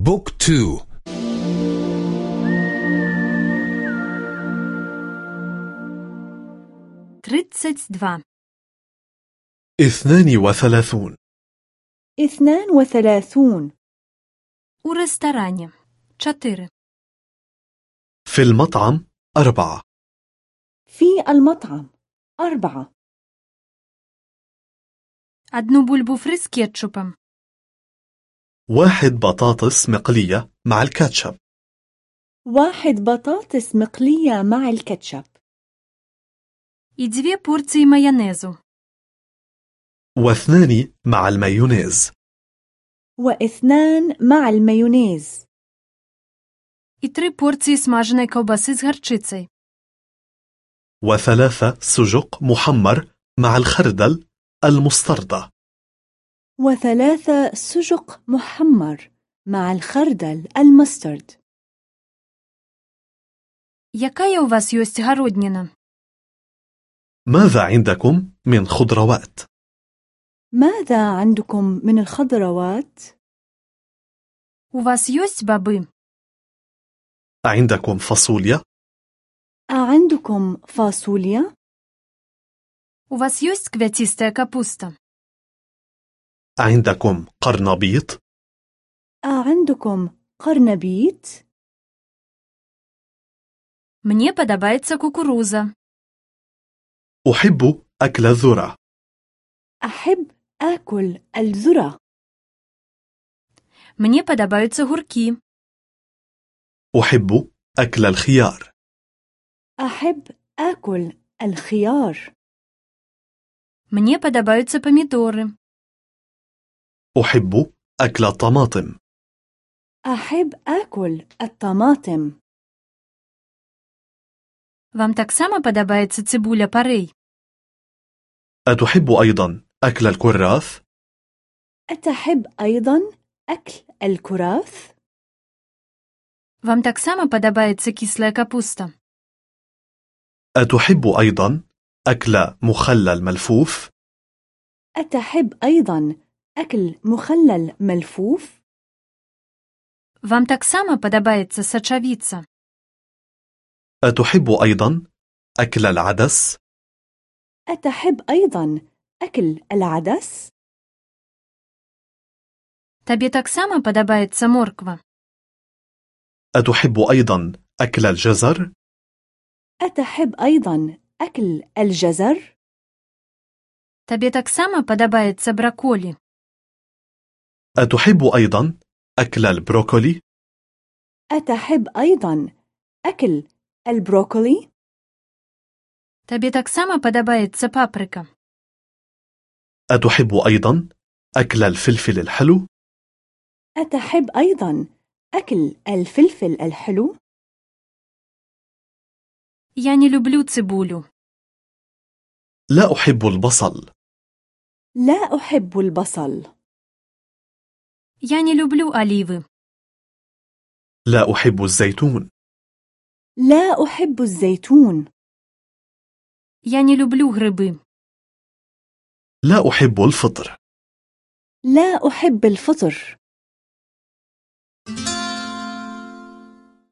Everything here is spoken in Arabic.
بوك تو тридцать два اثنان وثلاثون اثنان وثلاثون у ресторані чотири في المطعم أربعة في المطعم أربعة одну бульбу фри з кетчупом واحد بطاطس مقلية مع الكاتشب واحد بطاطس مقلية مع الكاتشب і дві порції майонезу واثنان مع المايونيز واثنان مع المايونيز і три порції смаженої ковбаси з гарчицею وثلاثة سجق محمر مع الخردل المستردة وثلاثة سجق محمر مع الخردل المسترد Яка є у вас ёсць гародніна? ماذا عندكم من خضروات؟ ماذا عندكم من الخضروات؟ У вас ёсць бабы? عندكم فاصوليا؟ أعندكم فاصوليا؟ У вас ёсць квяцістая капуста? عندكم قرنبيط؟ أعندكم قرنبيط؟ Мне падабаецца кукуруза. أحب أكل الذرة أحب آكل الذرة Мне падабаюцца гуркі. أحب أكل الخيار أحب آكل الخيار Мне падабаюцца памідоры. أحب أكل الطماطم أحب آكل الطماطم Вам таксама падабаецца цыбуля парэй? أتحب أيضا أكل الكراث؟ أتحب أيضا أكل الكراث؟ Вам таксама падабаецца кіслая капуста? أتحب أيضا أكل مخلل ملفوف؟ أتحب أيضا أكل مخلل ملفوف؟ Вам таксама падабаецца сачавіца? أتحب أيضا أكل العدس؟ أتحب أيضا أكل العدس؟ Табе таксама падабаецца морква? أتحب أيضا أكل الجزر؟ أتحب أيضا أكل الجزر؟ Табе таксама падабаецца браколі? أتحب أيضا أكل البروكولي؟ أتحب أيضا أكل البروكولي؟ Табе таксама падабаецца папрыка? أتحب أيضا أكل الفلفل الحلو؟ أتحب أيضا أكل الفلفل الحلو؟ Я не люблю цыбулю. لا أحب البصل لا أحب البصل Я не люблю алівы. لا أحب الزيتون لا أحب الزيتون Я не люблю грибы. لا أحب الفطر لا أحب الفطر